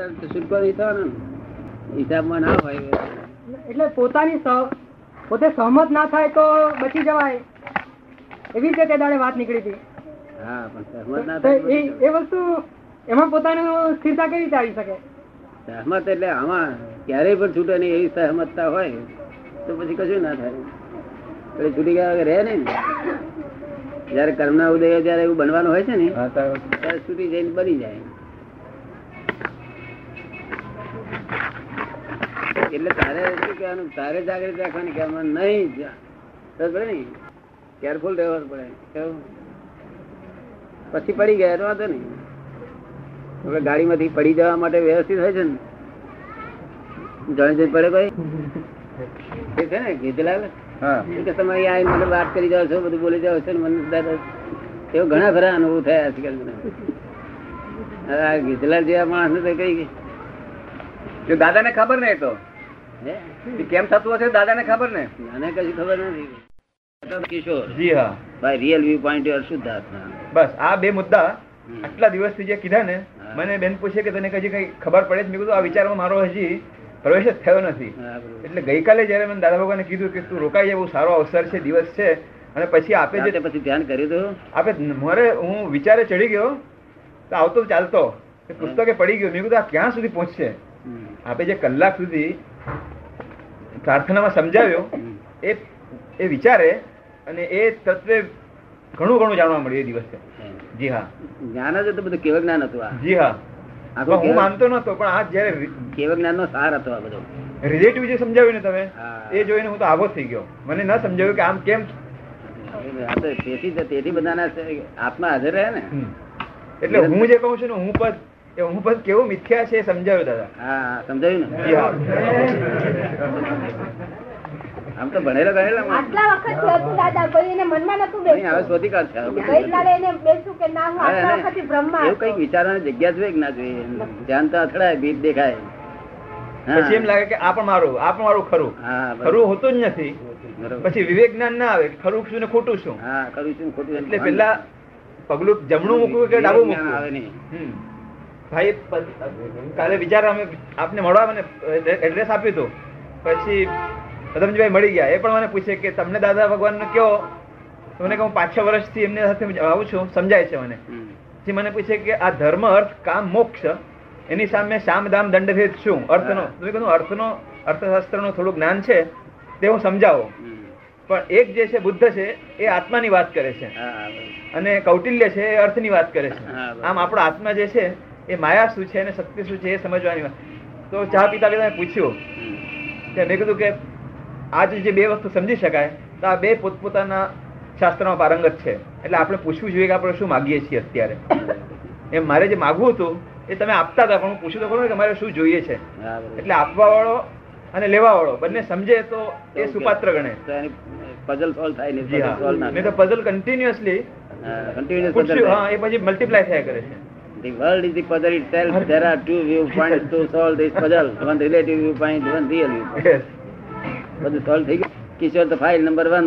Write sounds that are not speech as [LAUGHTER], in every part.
ને. હિસાબમાં ના હોય એટલે પોતાની પોતે સહમત ના થાય તો બચી જવાય. એવી રીતે દાડે વાત નીકળી હતી. હા પણ સહમત ના એ એ વસ્તુ એમાં પોતાનું સ્થિરતા કેવી રીતે આવી શકે? સહમત એટલે આમાં ક્યારેય પણ છૂટે નહીં એવી સહમતતા હોય તો પછી કશું ના થાય. પછી છૂટી ગયા વગર રહે નહીં જયારે કર્મના ઉદય જયારે એવું બનવાનું હોય છે ને ત્યારે છૂટી જઈને બની જાય. એટલે તારે શું કહેવાનું? તારે જાગૃત રાખવાની કે આમાં નહીં ને? કેરફુલ રહેવાનું પડે. કેવું? પછી પડી ગયા તો વાંધો નહીં. આપણે ગાડીમાંથી પડી જવા માટે વ્યવસ્થિત હોય છે ને? જાણી જઈને પડે કોઈ? એ છે ને ગીતલાલ? એ કે તમે અહીંયા આવીને મને વાત કરી જાઓ છો બધું બોલી જાઓ છો ને મને એવો ઘણા ખરા અનુભવ થયા આજકાલ મને. આ ગીધલા જેવા માણસ ને તો કઈ દાદા દાદાને ખબર નહીં તો? કેમ થતું હશે ખબર ને? મને ખબર નથી. કિશોર જી હા. By real viewpoint your શુદ્ધાત્મા બસ આ બે મુદ્દા આટલા દિવસથી જે કીધા ને મને બેન પૂછે કે તને કઈ કઈ ખબર પડે મેં કીધું આ વિચારમાં મારો હજી પ્રવેશ જ થયો નથી. એટલે ગઈકાલે જયારે મને દાદા ભગવાને કીધું કે તું રોકાઈ જાય બહુ સારો અવસર છે દિવસ છે અને પછી આપે છે જે પછી ધ્યાન કર્યું દો આપે મારે હું વિચારે ચડી ગયો તો આવતો ચાલતો પુસ્તકે પડી ગયો. મેં કીધું આ ક્યાં સુધી પહોંચશે? આપે જે કલાક સુધી પ્રાર્થનામાં સમજાવ્યો. એ એ વિચારે અને એ તત્વે ઘણું ઘણું જાણવા મળ્યું એ દિવસે. જી હા. જ્ઞાન જ હતું બધું કેવળ જ્ઞાન હતું આ. જી હા. હું માનતો નતો પણ આ જયારે કેવળ જ્ઞાન નો સાર હતો આ બધો. રિલેટિવ જે સમજાવ્યું ને તમે? એ જોઈને હું તો આવો થઈ ગયો. મને ન સમજાવ્યું કે આમ કેમ તેથી તેથી બધાના આત્મા હાજર રહે ને. એટલે હું જે કહું છું ને હું પદ એ હું કેવું મિથ્યા છે એ સમજાવ્યું દાદા. હા સમજાયું ને? આમ તો ભણેલા ભણેલા આટલા વખત હતું દાદા કોઈ એને મનમાં નતું નહીં, હવે શોધી કાઢશે. ગઈકાલે એને બેસું કે ના હું આટલા વખત બ્રહ્મા. એવું કંઈક વિચારવાની જગ્યા જોઈએ કે ના જોઈએ? ધ્યાન તો અથડાય ભીત દેખાય. પછી એમ લાગે કે આ પણ મારું આ પણ મારું ખરું. હા ખરું હોતું જ નથી. પછી વિવેક જ્ઞાન ના આવે ખરું શું ને ખોટું શું? હા ખરું છું ખોટું એટલે પેલા પગલું જમણું મૂકવું કે ડાબું મૂકવું? આવે નહીં. ભાઈ કાલે વિચાર અમે આપને મળવા મને એડ્રેસ આપ્યું હતું. પછી પદમજીભાઈ મળી ગયા. એ પણ મને પૂછે કે તમને દાદા ભગવાનનો કયો મને કહું પાંચ છ વર્ષથી એમની સાથે આવું છું. સમજાય છે મને. પછી મને પૂછે કે આ ધર્મ અર્થ કામ મોક્ષ એની સામે શામ દામ દંડભેદ શું? અર્થનો. તમે કહું મેં કીધું અર્થનો અર્થશાસ્ત્રનું થોડું જ્ઞાન છે તે હું સમજાવો. પણ એક જે છે બુદ્ધ છે એ આત્માની વાત કરે છે. અને કૌટિલ્ય છે એ અર્થની વાત કરે છે. આમ આપણો આત્મા જે છે એ માયા શું છે અને શક્તિ શું છે એ સમજવાની તો ચા પીતા પીતા પૂછ્યું. કે મેં કીધું કે આજ જે બે વસ્તુ સમજી શકાય તો આ બે પોતપોતાના શાસ્ત્રમાં પારંગત છે. એટલે આપણે પૂછવું જોઈએ કે આપણે શું માગીએ છીએ અત્યારે. એમ મારે જે માગવું હતું એ તમે આપતા હતા પણ હું પૂછ્યું તો ખરું કે મારે શું જોઈએ છે. એટલે આપવા વાળો અને લેવા વાળો બંને સમજે તો એ સુપાત્ર ગણે પઝલ સોલ્વ થાય ને મેં તો પઝલ કન્ટિન્યુઅસલી પૂછ્યું હા એ પછી મલ્ટીપ્લાય થયા કરે છે. The world is the puzzle itself. There are two viewpoints to solve this puzzle. One relative viewpoint, one real viewpoint. Yes. બધું સોલ્વ થઈ ગયું કિશોર તો ફાઇલ નંબર વન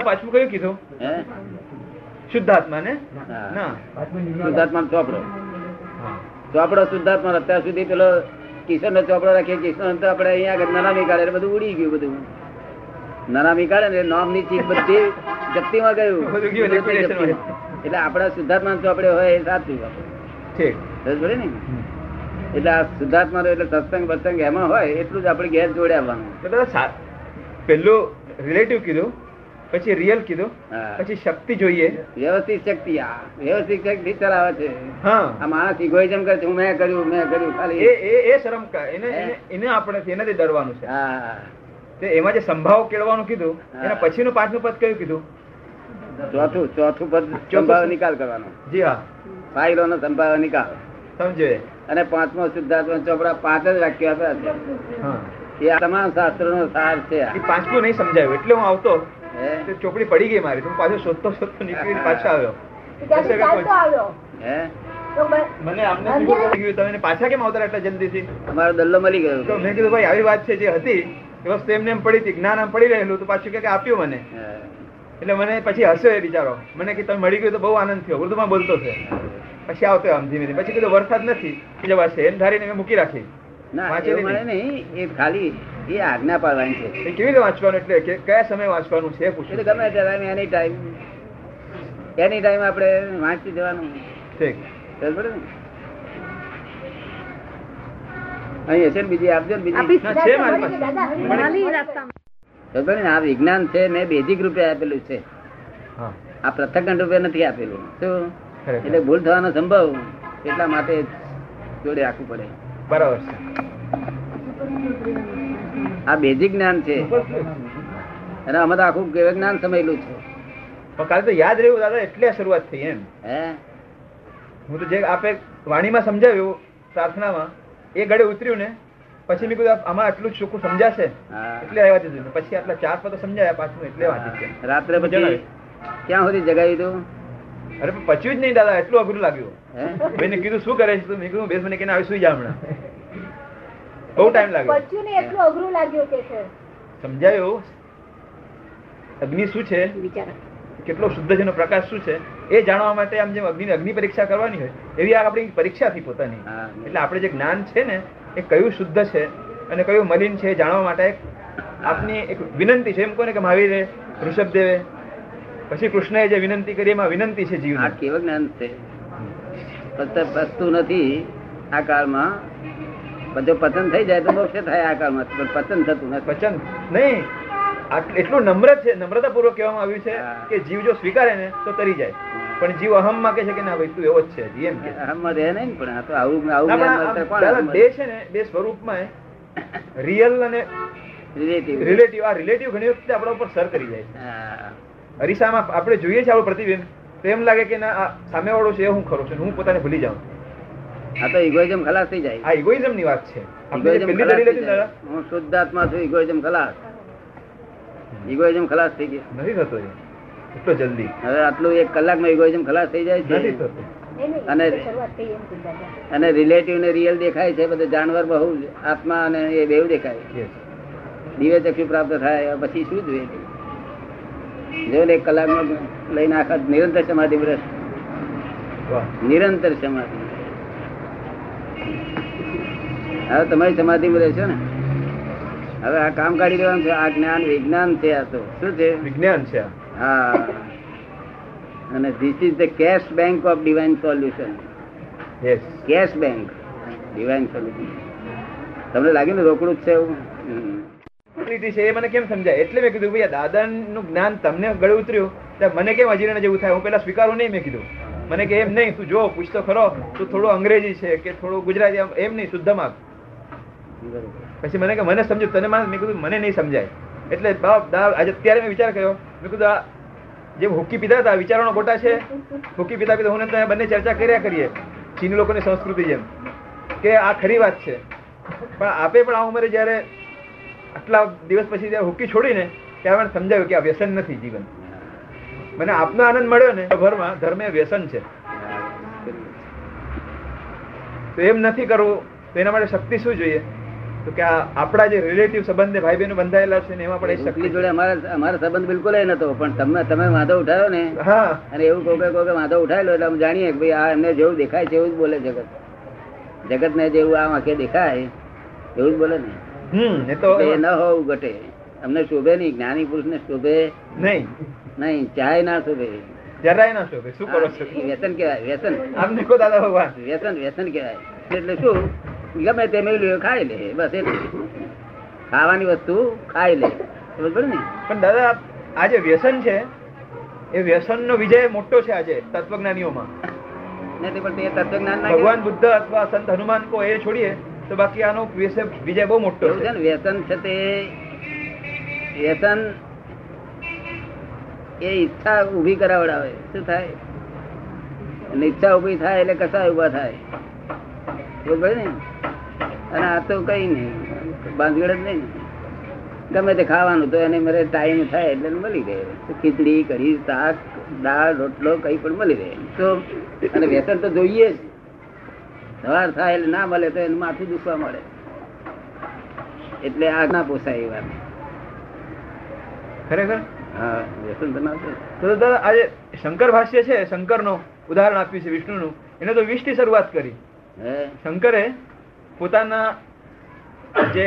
પાછું કયું કીધું હે શુદ્ધાત્મા ને ના શુદ્ધાત્મા ચોપડો ચોપડો શુદ્ધાત્મા અત્યાર સુધી પેલો કિશોર નો ચોપડો રાખીએ કિશોર તો આપણે અહીંયા આગળ નાના કાઢે બધું ઉડી ગયું બધું નનામી કાઢે ને નામની ચીજ બધી જપ્તીમાં. ગયું. એટલે આપણા શુદ્ધાત્મા ચોપડે હોય એ સાચું. ઠીક. ને? એટલે આ શુદ્ધાત્મા એટલે સત્સંગ બત્સંગ એમાં હોય એટલું જ આપણે ઘેર જોડે આવવાનું પેલું રિલેટિવ કીધું પછી રિયલ કીધું પછી શક્તિ જોઈએ. વ્યવસ્થિત શક્તિ આ વ્યવસ્થિત શક્તિ ચલાવે છે. આ માણસ ઇગોઇઝમ કરે છે હું મેં કર્યું મેં કર્યું ખાલી. એ એ શરમ એને- એને આપણે એનાથી ડરવાનું છે. હા. તે એમાં જે સંભાવ કેળવાનું કીધું. એના પછીનું પાંચમું પદ કયું કીધું? ચોથું ચોથું પદ સંભાવ નિકાલ કરવાનો. જી હા. ફાઇલો નો સંભાવ નિકાલ. સમજે. અને પાંચમો સિદ્ધાર્થ ચોપડા પાંચ જ વાક્યો આપ્યા છે. એ આ તમામ શાસ્ત્રો નો સાર છે. પાંચમું નહીં સમજાયું એટલે હું આવતો. ચોપડી પડી ગઈ મારી તું હું પાછો શોધતો શોધતો નીકળી [LAUGHS] પાછો આવ્યો. હે? મને આમને તમે પાછા કેમ આવતા એટલા જલ્દીથી? અમારો દલ્લો મળી તો ગયો મેં કીધું ભાઈ આવી વાત છે જે હતી એ વસ્તુ એમને એમ પડી હતી જ્ઞાન આમ પડી રહેલું તો પાછું કે આપ્યું મને. એટલે મને પછી હસ્યો એ બિચારો. મને કે તમે મળી ગયું તો બહુ આનંદ થયો. ઉર્દુમાં બોલતો છે. પછી આવતો આમ ધીમે ધીમે. પછી કીધું વરસાદ નથી. જવાશે એમ ધારીને મેં મૂકી રાખી. ના એ ખાલી એ આજ્ઞા પાડવાની છે. કેવી રીતે વાંચવાનું? એટલે કે કયા સમયે વાંચવાનું છે પૂછ્યું ગમે ત્યારે એની ટાઈમ એની ટાઈમ આપણે વાંચી દેવાનું. ઠીક. ને? અહીં હશે ને બીજી આપજો ને બીજી. છે મારી પાસે. આ વિજ્ઞાન છે મેં બેઝિક રૂપે આપેલું છે. આ પ્રત્યક્ષ રૂપે નથી આપેલું. શું? એટલે ભૂલ થવાનો સંભવ. એટલા માટે જોડે રાખવું પડે. બરાબર છે. આ બેઝિક જ્ઞાન છે. અને અમે તો આખું જ્ઞાન સમયેલું છે. પણ કાલે તો યાદ રહ્યું દાદા એટલે શરૂઆત થઈ એમ. હે? હું તો જે આપે વાણીમાં સમજાવ્યું પ્રાર્થનામાં એ ગળે ઉતર્યું ને પછી મેં કીધું આમાં આટલું જ ચોખ્ખું સમજાશે? એટલે આવ્યા દીધું પછી આટલા ચાર પદો સમજાયા પાછું એટલે વાંચી રાત્રે પછી ક્યાં સુધી જગાવી દઉં અરે પચ્યું જ નહીં દાદા એટલું અઘરું લાગ્યું. મેં કીધું શું કરે છે? મેં કીધું બેસ મને કેને આવી સુઈ જા હમણાં બહુ ટાઈમ લાગ્યો. પચ્યું ને એટલું અઘરું લાગ્યું કે છે? સમજાયું? અગ્નિ શું છે? બિચારા કેટલો શુદ્ધ છે પ્રકાશ શું છે એ જાણવા માટે આમ જેમ અગ્નિ અગ્નિ પરીક્ષા કરવાની હોય એવી આ આપણી પરીક્ષા થી પોતાની એટલે આપણે જે જ્ઞાન છે ને એ કયું શુદ્ધ છે અને કયું મલિન છે એ જાણવા માટે આપની એક વિનંતી છે. એમ કોને કે મહાવીરે ઋષભદેવે પછી કૃષ્ણએ જે વિનંતી કરી એમાં વિનંતી છે આ જીવની કેવું જ્ઞાન છે? ફક્ત વસ્તુ નથી આ કાળમાં. બધો પતન થઈ જાય તો મોક્ષ થાય આ કાળમાં પણ પતન થતું નથી. વચન નહીં. એટલું નમ્ર છે નમ્રતાપૂર્વક કહેવામાં આવ્યું છે કે જીવ જો સ્વીકારે ને તો તરી જાય. પણ જીવ અહમમાં કે છે કે ના ભાઈ તું એવો જ છે એમ કે અહમમાં રહે નહીં પણ આ તો આવું આવું બે છે ને બે સ્વરૂપમાં રિયલ અને રિલેટિવ રિલેટિવ આ રિલેટિવ ઘણી વખતે આપણા ઉપર સર કરી જાય છે. હા. અરીસામાં આપણે જોઈએ છીએ આપણું પ્રતિબિંબ તો એમ લાગે કે ના સામે વાળો છે હું ખરો છું હું પોતાને ભૂલી જાઉં. આ તો ઇગોઇઝમ ખલાસ થઈ જાય. આ ઇગોઇઝમની વાત છે. હું શુદ્ધાત્મા છું ઇગોઇઝમ ખલાસ. Egoism ખલાસ થઈ ગયા. નથી થતો એટલો જલ્દી. હવે આટલું એક કલાકમાં ઇગોઇઝમ ખલાસ થઈ જાય છે. થતો. નહીં, નહીં, અને-. અને રિલેટિવ ને રિયલ દેખાય છે બધા જાનવર બહુ આત્મા અને એ બેવ દેખાય. દિવ્ય ચક્ષુ પ્રાપ્ત થાય પછી શું જોઈએ? જો ને એક કલાકમાં લઈને આખા નિરંતર સમાધિ વ્રત. નિરંતર સમાધિ. હવે તમારી સમાધિ સમાધિમાં રહેશો ને. હવે આ કામ કાઢી દેવાનું છે. આ જ્ઞાન વિજ્ઞાન છે આ તો. શું છે? વિજ્ઞાન છે હા. અને this is the cash bank of divine solution. Cash bank divine solution તમને લાગ્યું ને રોકડું જ છે એવું. છે એ મને કેમ સમજાય? એટલે મેં કીધું ભાઈ દાદાનું જ્ઞાન તમને ગળે ઉતર્યું ત્યારે મને કેમ અજીર્ણ જેવું થાય? હું પેલા સ્વીકારું નહીં મેં કીધું. મને કે એમ નહીં તું જો પૂછતો ખરો તું થોડું અંગ્રેજી છે કે થોડું ગુજરાતી એમ નહીં શુદ્ધ માગ બરોબર. પછી મને કે મને સમજ્યું, તને માન? મેં કીધું, મને નહીં સમજાય. એટલે બાપ દા આજે અત્યારે મેં વિચાર કર્યો. મેં કીધું જે હુક્કી પીધા હતા વિચારોનો ગોટા છે. હુક્કી પીધા પીધા હું બંને ચર્ચા કર્યા કરીએ. ચીની લોકોની સંસ્કૃતિ જેમ. કે આ ખરી વાત છે. પણ આપે પણ આ ઉંમરે જ્યારે આટલા દિવસ પછી જ્યારે હુક્કી છોડીને, ત્યારે મને સમજાવ્યું કે આ વ્યસન નથી જીવન. મને આપનો આનંદ મળ્યો ને, ભરમાં ધર્મ એ વ્યસન છે. તો એમ નથી કરવું, તો એના માટે શક્તિ શું જોઈએ? તો કે આપણા જે રિલેટિવ સંબંધ ભાઈ બહેનો બંધાયેલા છે ને એમાં પણ એ શક્તિ જોડે અમારા અમારા સંબંધ બિલકુલ નતો પણ તમે તમે વાંધો ઉઠાવ્યો ને હા. અને એવું કોકે કોકે વાંધો ઉઠાયેલો એટલે અમે જાણીએ કે ભાઈ આ એમને જેવું દેખાય છે એવું જ બોલે જગત. જગત ને જેવું આ વાંકે દેખાય એવું જ બોલે ને. એ તો એ ન હોવું ઘટે. અમને શોભે નહીં જ્ઞાની પુરુષ ને શોભે નહીં. નહીં ચાય ના શોભે. જરાય ના શોભે. શું કરો છો? વ્યસન કહેવાય વ્યસન. આમ દેખો દાદા ભગવાન. વ્યસન વ્યસન કહેવાય. એટલે શું? ગમે તે ખાઈ લે બસ એ ખાવાની વસ્તુ ખાઈ લે. સમજ ને? પણ દાદા આ જે વ્યસન છે એ વ્યસનનો વિજય મોટો છે આજે તત્વજ્ઞાનીઓમાં. નથી પણ તે તત્વજ્ઞાન ભગવાન બુદ્ધ અથવા સંત હનુમાન કો એ છોડીએ તો બાકી આનો વિજય બહુ મોટો છે ને વ્યસન છે તે વ્યસન એ ઈચ્છા ઊભી કરાવડાવે. શું થાય? ઈચ્છા ઊભી થાય એટલે કસાય ઊભા થાય. ને અને આ તો કઈ નહીં. બાંધગડ જ નહીં. ને. ગમે તે ખાવાનું તો એને મારે ટાઈમ થાય એટલે મળી રહે. ખીચડી કરી શાક દાળ રોટલો કઈ પણ મળી રહે. તો અને વ્યસન તો જોઈએ જ. સવાર થાય એટલે ના મળે તો એનું માથું દુખવા મળે. એટલે આ ના પોસાય એ વાત. ખરેખર? હા વ્યસન તો ના તો દાદા આજે શંકર ભાષ્ય છે શંકરનો ઉદાહરણ આપ્યું છે વિષ્ણુનું. એને તો વીસથી શરૂઆત કરી. શંકરે પોતાના જે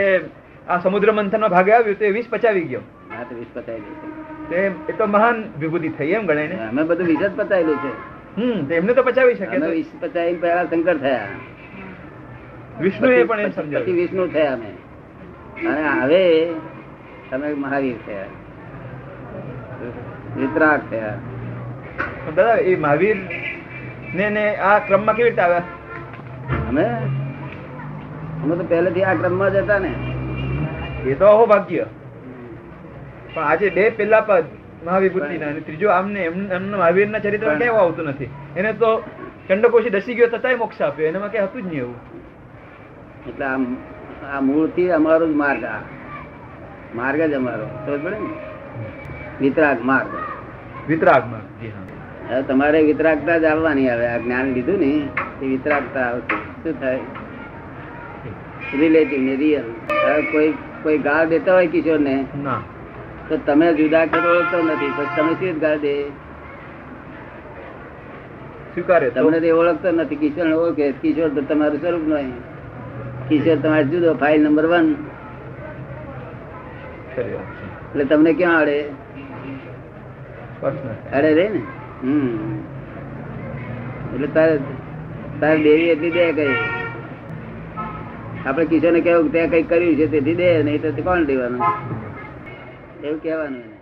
આ સમુદ્ર મંથનમાં ભાગે આવ્યું તે એ વીસ પચાવી ગયો. હા તો વીસ પચાવી એ તો મહાન વિભૂતિ થઈ એમ ગણાય ને? અમે બધું વીસ જ પચાવેલું છે. હમ એમને તો પચાવી શકે વીસ પચાવી પહેલા શંકર થયા. વિષ્ણુએ પણ એમ સમજાવ્યું. વિષ્ણુ થયા અમે. અને હવે તમે મહાવીર થયા. વિતરાગ થયા. દાદા એ મહાવીર ને ને આ ક્રમમાં કેવી રીતે આવ્યા? અમે? અમે તો પહેલેથી આ ક્રમમાં જ હતા ને. એ તો અહો ભાગ્ય. પણ આજે બે પેલા પદ મહાવિભૂતિના અને ત્રીજો આમને એમને મહાવીરના ચરિત્ર કેવું આવતું નથી. એને તો ચંડકોશી દસી ગયો છતાંય મોક્ષ આપ્યો. એનામાં કઈ હતું જ નહીં એવું. એટલે આમ આ મૂળથી અમારો જ માર્ગ આ. માર્ગ જ અમારો. ખબર પડે ને? વિતરાગ માર્ગ. વિતરાગમાં જી હા. હવે તમારે વિતરાગતા જ આવવાની આવે આ જ્ઞાન લીધું ને વિતરાગતા આવશે. શું થાય? રિલેટિવ ને રિયલ કોઈ કોઈ ગાળ દેતા હોય કિશોર ને. તો તમે જુદા કરો ઓળખતો નથી. પછી તમે શું ગાળ દે? સ્વીકારે તમને તે ઓળખતો નથી. કિશોર ઓળખે. કિશોર તો તમારું સ્વરૂપ નહીં કિશોર તમારે જુદો. File number one. એટલે તમને ક્યાં અડે. અડે રે ને? હમ. એટલે તારે તારે દેવી એટલી દે કઈ. આપડે કિશોર ને કેવું ત્યાં કઈ કર્યું છે તેથી દે, નહીં તો કોણ દેવાનું? એવું કહેવાનું એને.